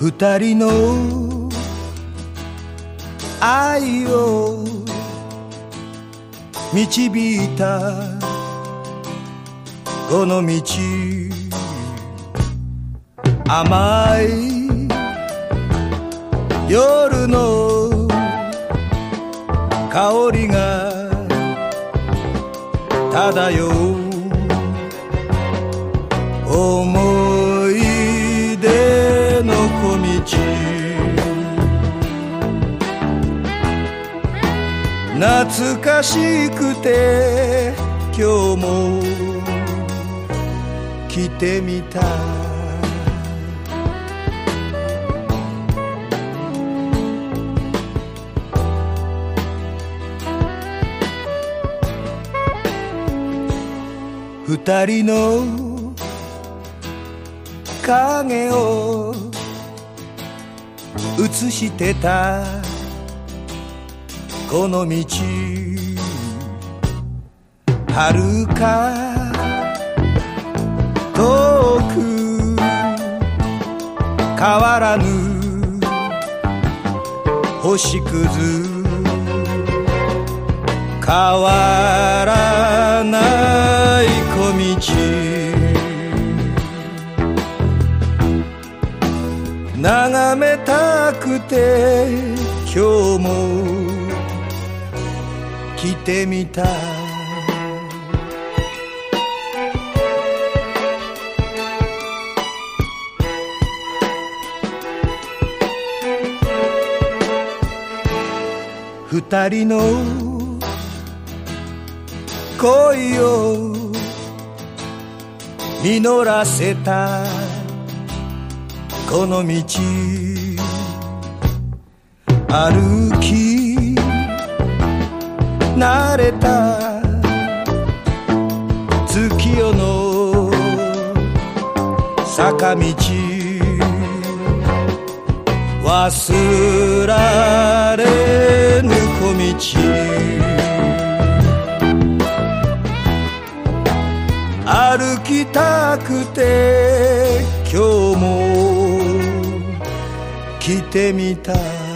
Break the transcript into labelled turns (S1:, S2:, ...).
S1: 二人の愛を導いたこの道甘い夜の香りが漂う思懐かしくて今日も来てみた。二人の影を映してた。この道。遥か。遠く。変わらぬ。星屑。変わらない小道。眺めたくて今日も。来てみた二人の恋を実らせたこの道。歩き慣れた月夜の坂道忘られぬ小道歩きたくて今日も来てみた